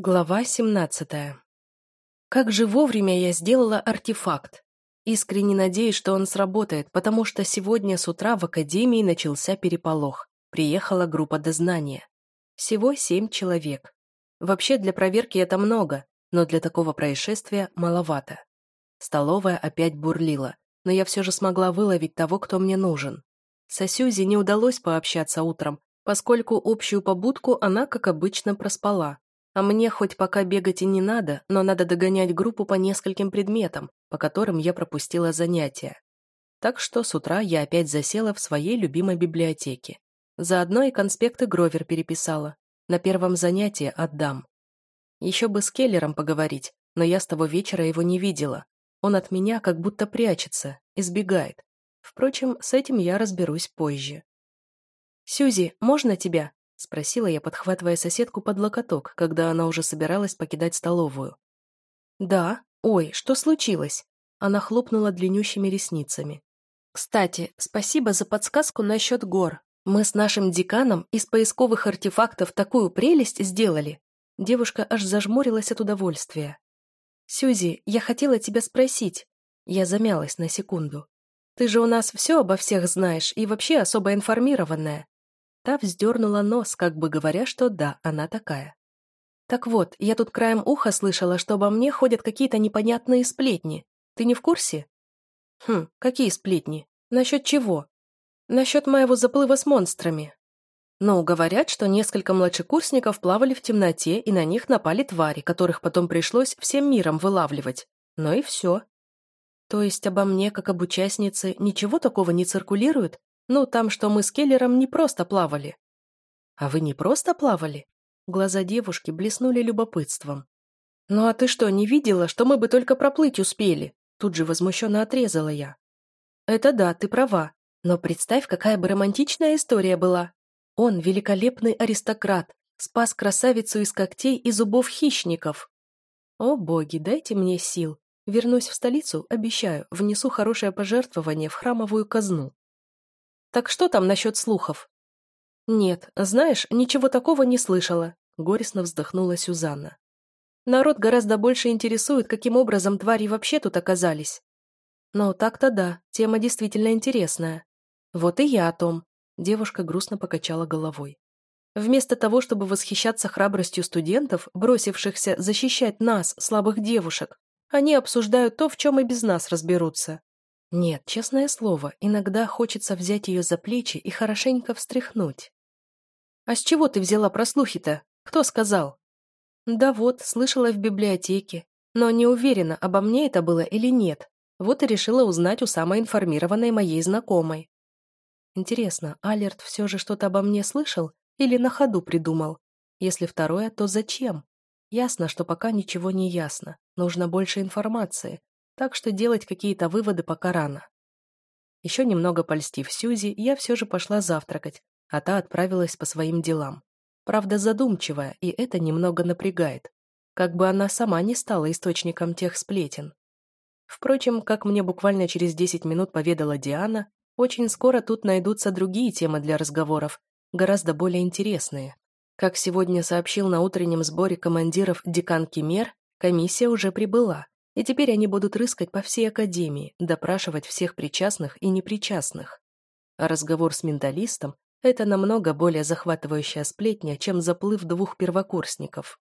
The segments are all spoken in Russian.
Глава 17. Как же вовремя я сделала артефакт. Искренне надеюсь, что он сработает, потому что сегодня с утра в академии начался переполох. Приехала группа дознания. Всего семь человек. Вообще для проверки это много, но для такого происшествия маловато. Столовая опять бурлила, но я все же смогла выловить того, кто мне нужен. Со Сюзи не удалось пообщаться утром, поскольку общую побудку она, как обычно, проспала. А мне хоть пока бегать и не надо, но надо догонять группу по нескольким предметам, по которым я пропустила занятия. Так что с утра я опять засела в своей любимой библиотеке. Заодно и конспекты Гровер переписала. На первом занятии отдам. Еще бы с Келлером поговорить, но я с того вечера его не видела. Он от меня как будто прячется, избегает. Впрочем, с этим я разберусь позже. «Сюзи, можно тебя?» — спросила я, подхватывая соседку под локоток, когда она уже собиралась покидать столовую. «Да? Ой, что случилось?» Она хлопнула длиннющими ресницами. «Кстати, спасибо за подсказку насчет гор. Мы с нашим деканом из поисковых артефактов такую прелесть сделали». Девушка аж зажмурилась от удовольствия. «Сюзи, я хотела тебя спросить». Я замялась на секунду. «Ты же у нас все обо всех знаешь и вообще особо информированная. Та вздернула нос, как бы говоря, что да, она такая. Так вот, я тут краем уха слышала, что обо мне ходят какие-то непонятные сплетни. Ты не в курсе? Хм, какие сплетни? Насчет чего? Насчет моего заплыва с монстрами. Ну, говорят, что несколько младшекурсников плавали в темноте, и на них напали твари, которых потом пришлось всем миром вылавливать. Ну и все. То есть обо мне, как об участнице, ничего такого не циркулирует? Ну, там, что мы с Келлером не просто плавали. А вы не просто плавали? Глаза девушки блеснули любопытством. Ну а ты что, не видела, что мы бы только проплыть успели? Тут же возмущенно отрезала я. Это да, ты права. Но представь, какая бы романтичная история была. Он, великолепный аристократ, спас красавицу из когтей и зубов хищников. О боги, дайте мне сил. Вернусь в столицу, обещаю, внесу хорошее пожертвование в храмовую казну. Так что там насчет слухов? Нет, знаешь, ничего такого не слышала, горестно вздохнула Сюзанна. Народ гораздо больше интересует, каким образом твари вообще тут оказались. Но так-то да, тема действительно интересная. Вот и я о том. Девушка грустно покачала головой. Вместо того, чтобы восхищаться храбростью студентов, бросившихся защищать нас, слабых девушек, они обсуждают то, в чем и без нас разберутся. Нет, честное слово, иногда хочется взять ее за плечи и хорошенько встряхнуть. «А с чего ты взяла про слухи-то? Кто сказал?» «Да вот, слышала в библиотеке, но не уверена, обо мне это было или нет. Вот и решила узнать у самой информированной моей знакомой. Интересно, Алерт все же что-то обо мне слышал или на ходу придумал? Если второе, то зачем? Ясно, что пока ничего не ясно. Нужно больше информации так что делать какие-то выводы пока рано. Еще немного польстив Сьюзи, я все же пошла завтракать, а та отправилась по своим делам. Правда, задумчивая, и это немного напрягает. Как бы она сама не стала источником тех сплетен. Впрочем, как мне буквально через 10 минут поведала Диана, очень скоро тут найдутся другие темы для разговоров, гораздо более интересные. Как сегодня сообщил на утреннем сборе командиров декан Кемер, комиссия уже прибыла, и теперь они будут рыскать по всей академии, допрашивать всех причастных и непричастных. А разговор с менталистом – это намного более захватывающая сплетня, чем заплыв двух первокурсников.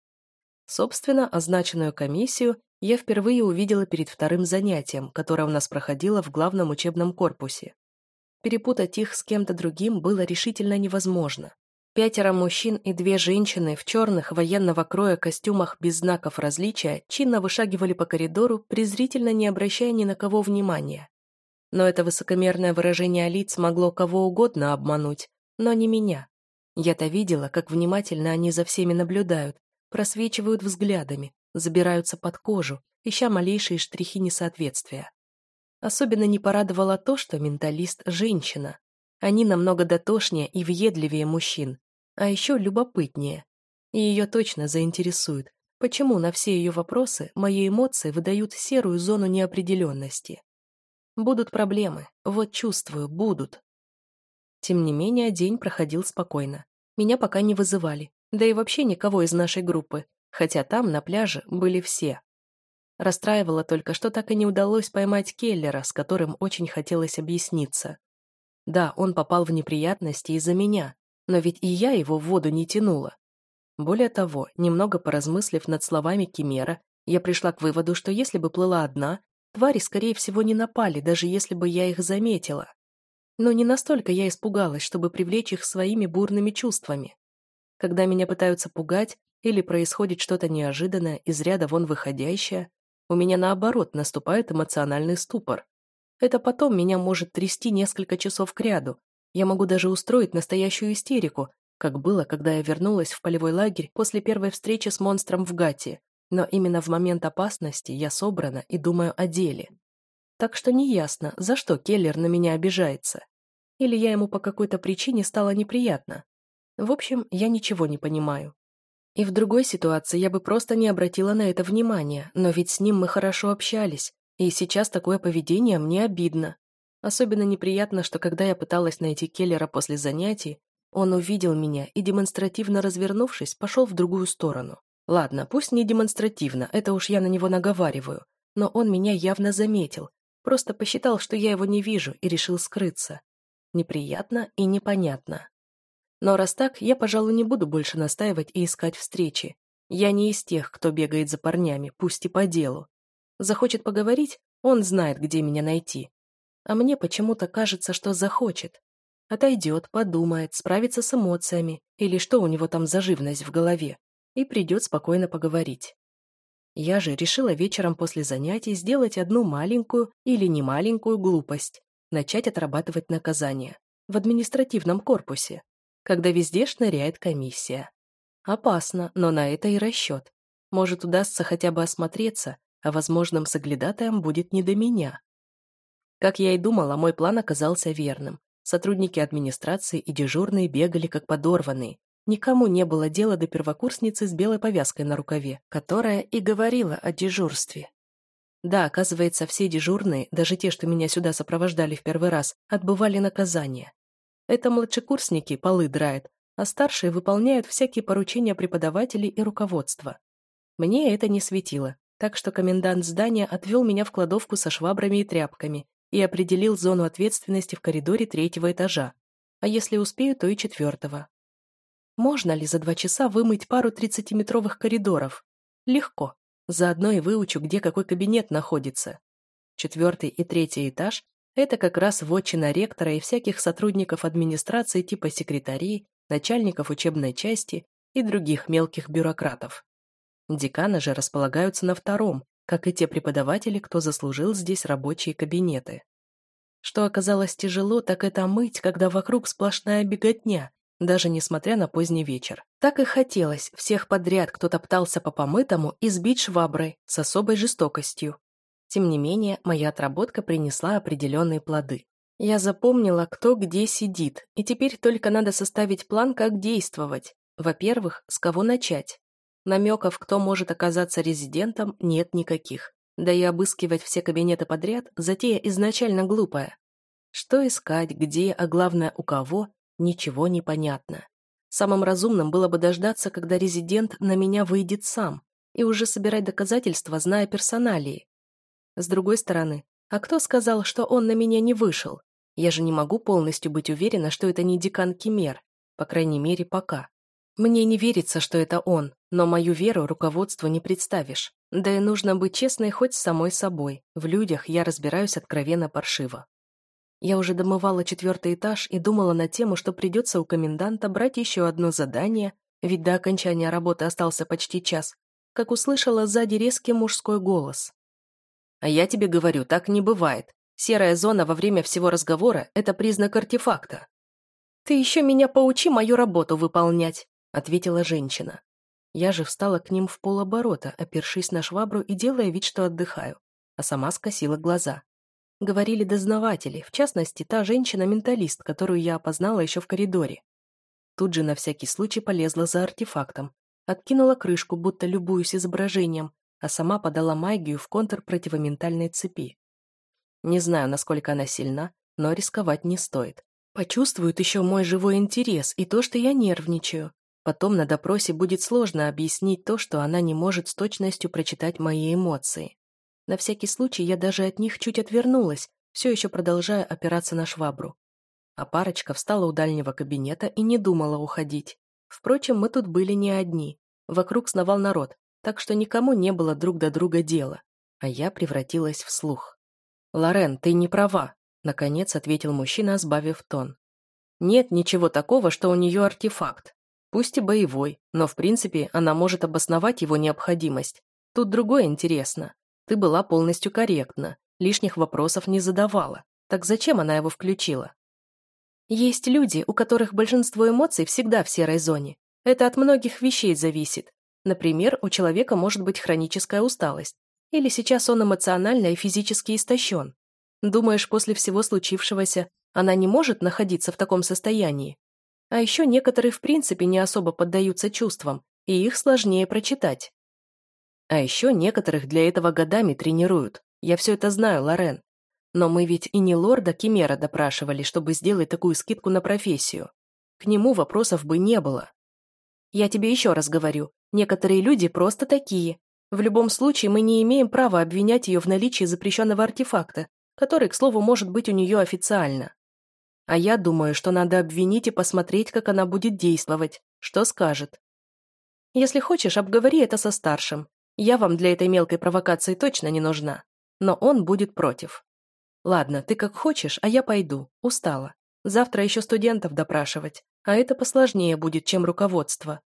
Собственно, означенную комиссию я впервые увидела перед вторым занятием, которое у нас проходило в главном учебном корпусе. Перепутать их с кем-то другим было решительно невозможно. Пятеро мужчин и две женщины в черных военного кроя костюмах без знаков различия чинно вышагивали по коридору, презрительно не обращая ни на кого внимания. Но это высокомерное выражение лиц могло кого угодно обмануть, но не меня. Я-то видела, как внимательно они за всеми наблюдают, просвечивают взглядами, забираются под кожу, ища малейшие штрихи несоответствия. Особенно не порадовало то, что менталист – женщина. Они намного дотошнее и въедливее мужчин, а еще любопытнее. И ее точно заинтересует, почему на все ее вопросы мои эмоции выдают серую зону неопределенности. Будут проблемы, вот чувствую, будут. Тем не менее, день проходил спокойно. Меня пока не вызывали, да и вообще никого из нашей группы, хотя там, на пляже, были все. Расстраивало только, что так и не удалось поймать Келлера, с которым очень хотелось объясниться. Да, он попал в неприятности из-за меня, но ведь и я его в воду не тянула. Более того, немного поразмыслив над словами Кимера, я пришла к выводу, что если бы плыла одна, твари, скорее всего, не напали, даже если бы я их заметила. Но не настолько я испугалась, чтобы привлечь их своими бурными чувствами. Когда меня пытаются пугать или происходит что-то неожиданное, из ряда вон выходящее, у меня наоборот наступает эмоциональный ступор. Это потом меня может трясти несколько часов кряду. Я могу даже устроить настоящую истерику, как было, когда я вернулась в полевой лагерь после первой встречи с монстром в Гате. Но именно в момент опасности я собрана и думаю о деле. Так что неясно, за что Келлер на меня обижается. Или я ему по какой-то причине стала неприятна. В общем, я ничего не понимаю. И в другой ситуации я бы просто не обратила на это внимания, но ведь с ним мы хорошо общались, и сейчас такое поведение мне обидно. Особенно неприятно, что когда я пыталась найти Келлера после занятий, он увидел меня и, демонстративно развернувшись, пошел в другую сторону. Ладно, пусть не демонстративно, это уж я на него наговариваю, но он меня явно заметил, просто посчитал, что я его не вижу и решил скрыться. Неприятно и непонятно. Но раз так, я, пожалуй, не буду больше настаивать и искать встречи. Я не из тех, кто бегает за парнями, пусть и по делу. Захочет поговорить, он знает, где меня найти. А мне почему-то кажется, что захочет. Отойдет, подумает, справится с эмоциями, или что у него там за живность в голове, и придет спокойно поговорить. Я же решила вечером после занятий сделать одну маленькую или не маленькую глупость, начать отрабатывать наказание в административном корпусе когда везде шныряет комиссия. Опасно, но на это и расчет. Может, удастся хотя бы осмотреться, а возможным соглядатаем будет не до меня. Как я и думала, мой план оказался верным. Сотрудники администрации и дежурные бегали как подорванные. Никому не было дела до первокурсницы с белой повязкой на рукаве, которая и говорила о дежурстве. Да, оказывается, все дежурные, даже те, что меня сюда сопровождали в первый раз, отбывали наказание. Это младшекурсники полы драют, а старшие выполняют всякие поручения преподавателей и руководства. Мне это не светило, так что комендант здания отвел меня в кладовку со швабрами и тряпками и определил зону ответственности в коридоре третьего этажа, а если успею, то и четвертого. Можно ли за два часа вымыть пару тридцатиметровых коридоров? Легко. Заодно и выучу, где какой кабинет находится. Четвертый и третий этаж это как раз вотчина ректора и всяких сотрудников администрации типа секретарей, начальников учебной части и других мелких бюрократов. Деканы же располагаются на втором, как и те преподаватели, кто заслужил здесь рабочие кабинеты. Что оказалось тяжело, так это мыть, когда вокруг сплошная беготня, даже несмотря на поздний вечер. Так и хотелось всех подряд, кто топтался по помытому, избить шваброй с особой жестокостью. Тем не менее, моя отработка принесла определенные плоды. Я запомнила, кто где сидит, и теперь только надо составить план, как действовать. Во-первых, с кого начать. Намеков, кто может оказаться резидентом, нет никаких. Да и обыскивать все кабинеты подряд – затея изначально глупая. Что искать, где, а главное, у кого – ничего не понятно. Самым разумным было бы дождаться, когда резидент на меня выйдет сам, и уже собирать доказательства, зная персоналии. С другой стороны, а кто сказал, что он на меня не вышел? Я же не могу полностью быть уверена, что это не декан Кемер, по крайней мере, пока. Мне не верится, что это он, но мою веру руководству не представишь. Да и нужно быть честной хоть с самой собой. В людях я разбираюсь откровенно паршиво. Я уже домывала четвертый этаж и думала на тему, что придется у коменданта брать еще одно задание, ведь до окончания работы остался почти час, как услышала сзади резкий мужской голос. А я тебе говорю, так не бывает. Серая зона во время всего разговора – это признак артефакта. «Ты еще меня поучи мою работу выполнять», – ответила женщина. Я же встала к ним в полоборота, опершись на швабру и делая вид, что отдыхаю, а сама скосила глаза. Говорили дознаватели, в частности, та женщина-менталист, которую я опознала еще в коридоре. Тут же на всякий случай полезла за артефактом, откинула крышку, будто любуюсь изображением, а сама подала магию в контур противоментальной цепи. Не знаю, насколько она сильна, но рисковать не стоит. Почувствуют еще мой живой интерес и то, что я нервничаю. Потом на допросе будет сложно объяснить то, что она не может с точностью прочитать мои эмоции. На всякий случай я даже от них чуть отвернулась, все еще продолжая опираться на швабру. А парочка встала у дальнего кабинета и не думала уходить. Впрочем, мы тут были не одни. Вокруг сновал народ, так что никому не было друг до друга дела. А я превратилась в слух. «Лорен, ты не права», — наконец ответил мужчина, сбавив тон. «Нет ничего такого, что у нее артефакт. Пусть и боевой, но в принципе она может обосновать его необходимость. Тут другое интересно. Ты была полностью корректна, лишних вопросов не задавала. Так зачем она его включила? Есть люди, у которых большинство эмоций всегда в серой зоне. Это от многих вещей зависит. Например, у человека может быть хроническая усталость. Или сейчас он эмоционально и физически истощен. Думаешь, после всего случившегося она не может находиться в таком состоянии? А еще некоторые в принципе не особо поддаются чувствам, и их сложнее прочитать. А еще некоторых для этого годами тренируют. Я все это знаю, Лорен. Но мы ведь и не лорда Кимера допрашивали, чтобы сделать такую скидку на профессию. К нему вопросов бы не было. Я тебе еще раз говорю, некоторые люди просто такие. В любом случае мы не имеем права обвинять ее в наличии запрещенного артефакта, который, к слову, может быть у нее официально. А я думаю, что надо обвинить и посмотреть, как она будет действовать, что скажет. Если хочешь, обговори это со старшим. Я вам для этой мелкой провокации точно не нужна. Но он будет против. Ладно, ты как хочешь, а я пойду. Устала. Завтра еще студентов допрашивать. А это посложнее будет, чем руководство.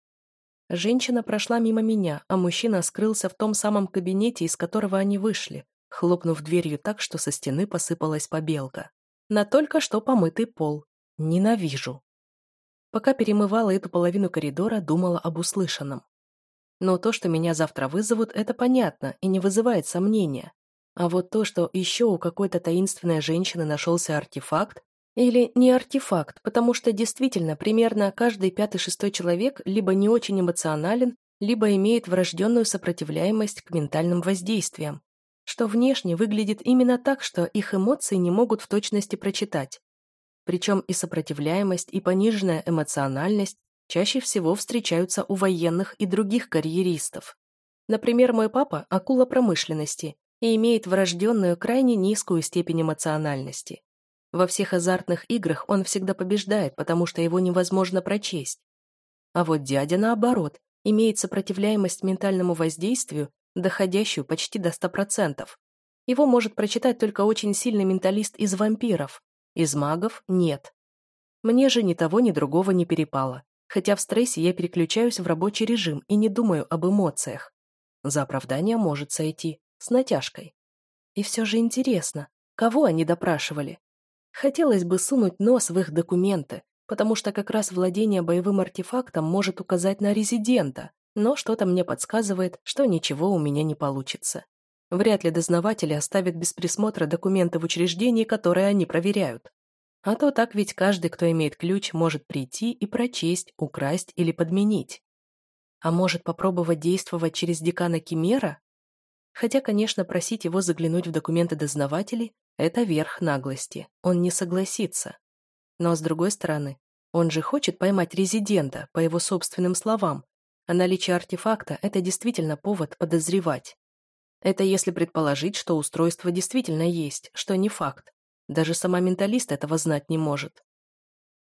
Женщина прошла мимо меня, а мужчина скрылся в том самом кабинете, из которого они вышли, хлопнув дверью так, что со стены посыпалась побелка на только что помытый пол. Ненавижу. Пока перемывала эту половину коридора, думала об услышанном. Но то, что меня завтра вызовут, это понятно и не вызывает сомнения. А вот то, что еще у какой-то таинственной женщины нашелся артефакт, или не артефакт, потому что действительно примерно каждый пятый-шестой человек либо не очень эмоционален, либо имеет врожденную сопротивляемость к ментальным воздействиям, что внешне выглядит именно так, что их эмоции не могут в точности прочитать. Причем и сопротивляемость, и пониженная эмоциональность чаще всего встречаются у военных и других карьеристов. Например, мой папа – акула промышленности и имеет врожденную крайне низкую степень эмоциональности. Во всех азартных играх он всегда побеждает, потому что его невозможно прочесть. А вот дядя, наоборот, имеет сопротивляемость ментальному воздействию доходящую почти до 100%. Его может прочитать только очень сильный менталист из вампиров. Из магов – нет. Мне же ни того, ни другого не перепало. Хотя в стрессе я переключаюсь в рабочий режим и не думаю об эмоциях. За оправдание может сойти. С натяжкой. И все же интересно, кого они допрашивали? Хотелось бы сунуть нос в их документы, потому что как раз владение боевым артефактом может указать на резидента, но что-то мне подсказывает, что ничего у меня не получится. Вряд ли дознаватели оставят без присмотра документы в учреждении, которые они проверяют. А то так ведь каждый, кто имеет ключ, может прийти и прочесть, украсть или подменить. А может попробовать действовать через декана Кимера? Хотя, конечно, просить его заглянуть в документы дознавателей – это верх наглости. Он не согласится. Но, с другой стороны, он же хочет поймать резидента, по его собственным словам, а наличие артефакта – это действительно повод подозревать. Это если предположить, что устройство действительно есть, что не факт. Даже сама менталист этого знать не может.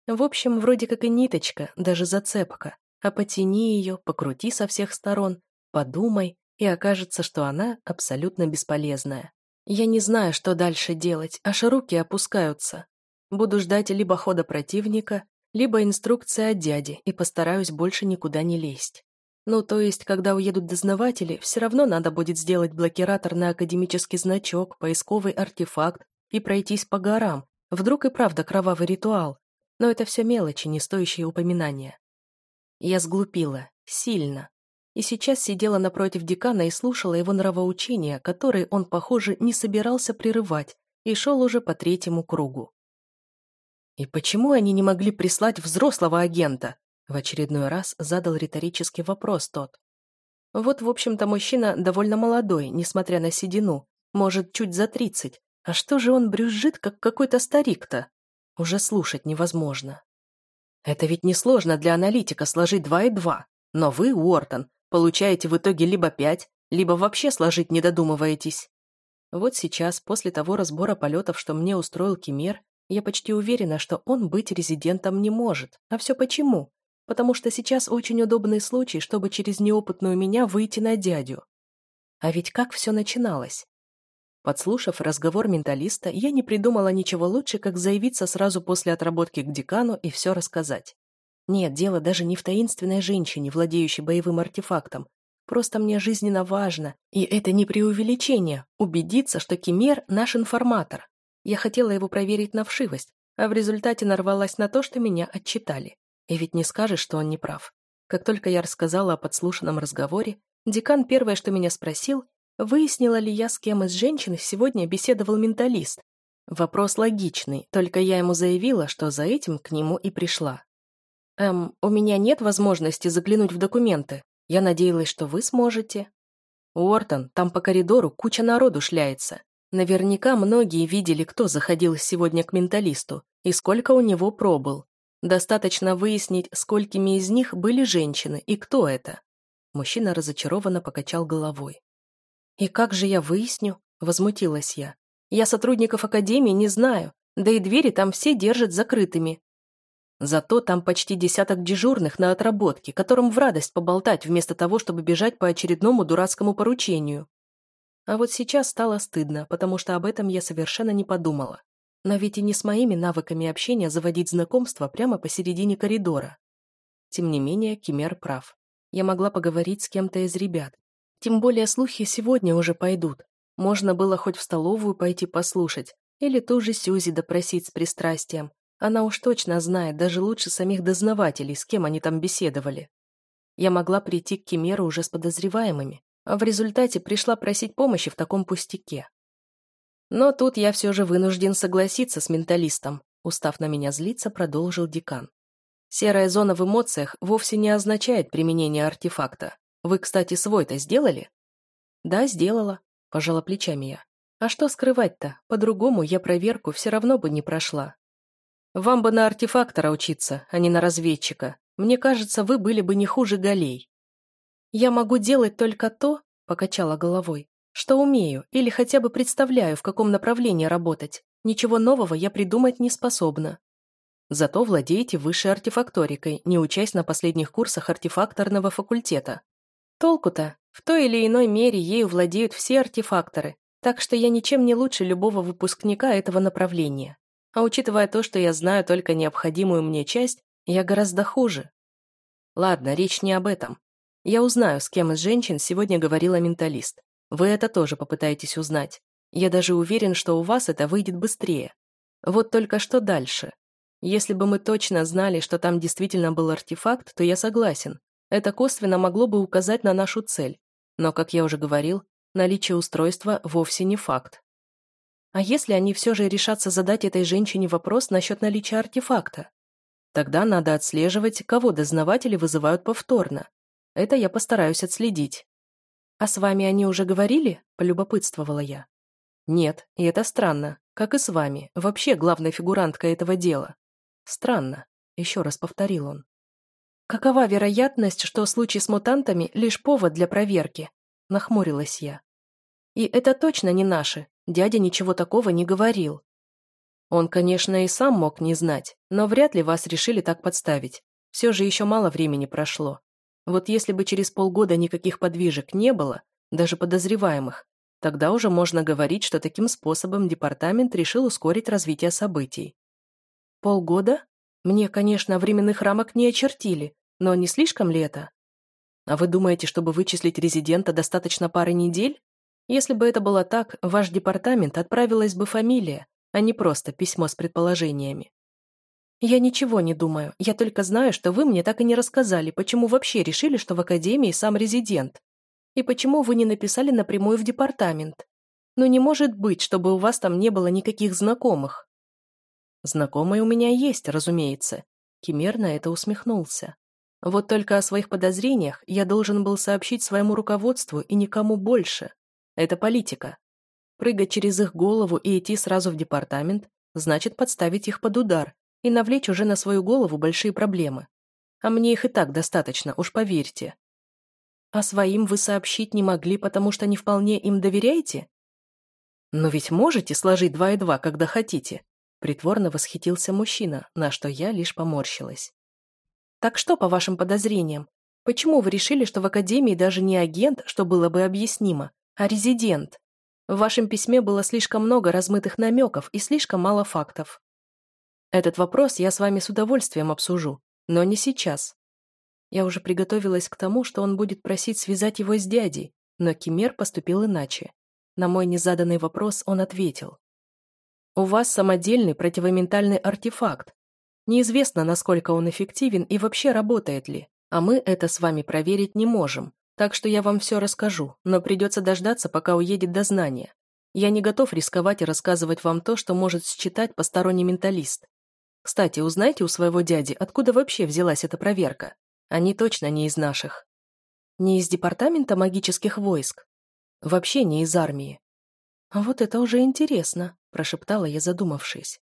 В общем, вроде как и ниточка, даже зацепка. А потяни ее, покрути со всех сторон, подумай, и окажется, что она абсолютно бесполезная. Я не знаю, что дальше делать, аж руки опускаются. Буду ждать либо хода противника, либо инструкции от дяди и постараюсь больше никуда не лезть. Ну, то есть, когда уедут дознаватели, все равно надо будет сделать блокиратор на академический значок, поисковый артефакт и пройтись по горам. Вдруг и правда кровавый ритуал. Но это все мелочи, не стоящие упоминания. Я сглупила. Сильно. И сейчас сидела напротив декана и слушала его нравоучения, которые он, похоже, не собирался прерывать, и шел уже по третьему кругу. И почему они не могли прислать взрослого агента? В очередной раз задал риторический вопрос тот. Вот, в общем-то, мужчина довольно молодой, несмотря на седину, может, чуть за тридцать. А что же он брюзжит, как какой-то старик-то? Уже слушать невозможно. Это ведь несложно для аналитика сложить два и два. Но вы, Уортон, получаете в итоге либо пять, либо вообще сложить не додумываетесь. Вот сейчас, после того разбора полетов, что мне устроил Кемер, я почти уверена, что он быть резидентом не может. А все почему? Потому что сейчас очень удобный случай, чтобы через неопытную меня выйти на дядю. А ведь как все начиналось? Подслушав разговор менталиста, я не придумала ничего лучше, как заявиться сразу после отработки к декану и все рассказать. Нет, дело даже не в таинственной женщине, владеющей боевым артефактом, Просто мне жизненно важно, и это не преувеличение, убедиться, что Кемер – наш информатор. Я хотела его проверить на вшивость, а в результате нарвалась на то, что меня отчитали. И ведь не скажешь, что он не прав. Как только я рассказала о подслушанном разговоре, декан первое, что меня спросил, выяснила ли я, с кем из женщин сегодня беседовал менталист. Вопрос логичный, только я ему заявила, что за этим к нему и пришла. «Эм, у меня нет возможности заглянуть в документы», я надеялась, что вы сможете. Уортон, там по коридору куча народу шляется. Наверняка многие видели, кто заходил сегодня к менталисту и сколько у него пробыл. Достаточно выяснить, сколькими из них были женщины и кто это. Мужчина разочарованно покачал головой. «И как же я выясню?» – возмутилась я. «Я сотрудников Академии не знаю, да и двери там все держат закрытыми. Зато там почти десяток дежурных на отработке, которым в радость поболтать, вместо того, чтобы бежать по очередному дурацкому поручению. А вот сейчас стало стыдно, потому что об этом я совершенно не подумала. Но ведь и не с моими навыками общения заводить знакомство прямо посередине коридора. Тем не менее, Кемер прав. Я могла поговорить с кем-то из ребят. Тем более слухи сегодня уже пойдут. Можно было хоть в столовую пойти послушать, или ту же Сюзи допросить с пристрастием, она уж точно знает, даже лучше самих дознавателей, с кем они там беседовали. Я могла прийти к Кемеру уже с подозреваемыми, а в результате пришла просить помощи в таком пустяке. Но тут я все же вынужден согласиться с менталистом, устав на меня злиться, продолжил декан. Серая зона в эмоциях вовсе не означает применение артефакта. Вы, кстати, свой-то сделали? Да, сделала, пожала плечами я. А что скрывать-то? По-другому я проверку все равно бы не прошла. Вам бы на артефактора учиться, а не на разведчика. Мне кажется, вы были бы не хуже Галей. Я могу делать только то, покачала головой, что умею или хотя бы представляю, в каком направлении работать. Ничего нового я придумать не способна. Зато владеете высшей артефакторикой, не учась на последних курсах артефакторного факультета. Толку-то? В той или иной мере ею владеют все артефакторы, так что я ничем не лучше любого выпускника этого направления. А учитывая то, что я знаю только необходимую мне часть, я гораздо хуже. Ладно, речь не об этом. Я узнаю, с кем из женщин сегодня говорила менталист. Вы это тоже попытаетесь узнать. Я даже уверен, что у вас это выйдет быстрее. Вот только что дальше. Если бы мы точно знали, что там действительно был артефакт, то я согласен. Это косвенно могло бы указать на нашу цель. Но, как я уже говорил, наличие устройства вовсе не факт. А если они все же решатся задать этой женщине вопрос насчет наличия артефакта? Тогда надо отслеживать, кого дознаватели вызывают повторно. Это я постараюсь отследить. «А с вами они уже говорили?» – полюбопытствовала я. «Нет, и это странно. Как и с вами. Вообще главная фигурантка этого дела. Странно», – еще раз повторил он. «Какова вероятность, что случай с мутантами – лишь повод для проверки?» – нахмурилась я. «И это точно не наши. Дядя ничего такого не говорил. Он, конечно, и сам мог не знать, но вряд ли вас решили так подставить. Все же еще мало времени прошло. Вот если бы через полгода никаких подвижек не было, даже подозреваемых, тогда уже можно говорить, что таким способом департамент решил ускорить развитие событий. Полгода? Мне, конечно, временных рамок не очертили, но не слишком ли это? А вы думаете, чтобы вычислить резидента, достаточно пары недель? Если бы это было так, в ваш департамент отправилась бы фамилия, а не просто письмо с предположениями. Я ничего не думаю, я только знаю, что вы мне так и не рассказали, почему вообще решили, что в академии сам резидент. И почему вы не написали напрямую в департамент. Но не может быть, чтобы у вас там не было никаких знакомых. Знакомые у меня есть, разумеется. Кемер на это усмехнулся. Вот только о своих подозрениях я должен был сообщить своему руководству и никому больше. Это политика. Прыгать через их голову и идти сразу в департамент значит подставить их под удар, и навлечь уже на свою голову большие проблемы. А мне их и так достаточно, уж поверьте. А своим вы сообщить не могли, потому что не вполне им доверяете? Но ведь можете сложить два и два, когда хотите. Притворно восхитился мужчина, на что я лишь поморщилась. Так что, по вашим подозрениям, почему вы решили, что в Академии даже не агент, что было бы объяснимо, а резидент? В вашем письме было слишком много размытых намеков и слишком мало фактов. Этот вопрос я с вами с удовольствием обсужу, но не сейчас. Я уже приготовилась к тому, что он будет просить связать его с дядей, но Кимер поступил иначе. На мой незаданный вопрос он ответил. «У вас самодельный противоментальный артефакт. Неизвестно, насколько он эффективен и вообще работает ли, а мы это с вами проверить не можем, так что я вам все расскажу, но придется дождаться, пока уедет до знания. Я не готов рисковать и рассказывать вам то, что может считать посторонний менталист. Кстати, узнайте у своего дяди, откуда вообще взялась эта проверка. Они точно не из наших. Не из департамента магических войск. Вообще не из армии. А вот это уже интересно, прошептала я, задумавшись.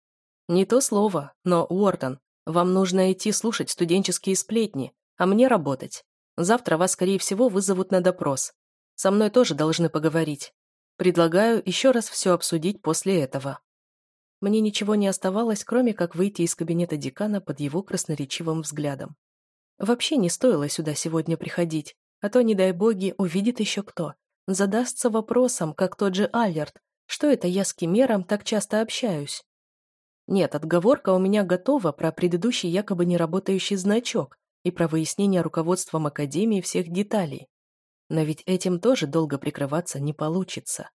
Не то слово, но, Уортон, вам нужно идти слушать студенческие сплетни, а мне работать. Завтра вас, скорее всего, вызовут на допрос. Со мной тоже должны поговорить. Предлагаю еще раз все обсудить после этого. Мне ничего не оставалось, кроме как выйти из кабинета декана под его красноречивым взглядом. Вообще не стоило сюда сегодня приходить, а то, не дай боги, увидит еще кто. Задастся вопросом, как тот же Аллерт, что это я с Кемером так часто общаюсь. Нет, отговорка у меня готова про предыдущий якобы неработающий значок, и про выяснение руководством Академии всех деталей. Но ведь этим тоже долго прикрываться не получится.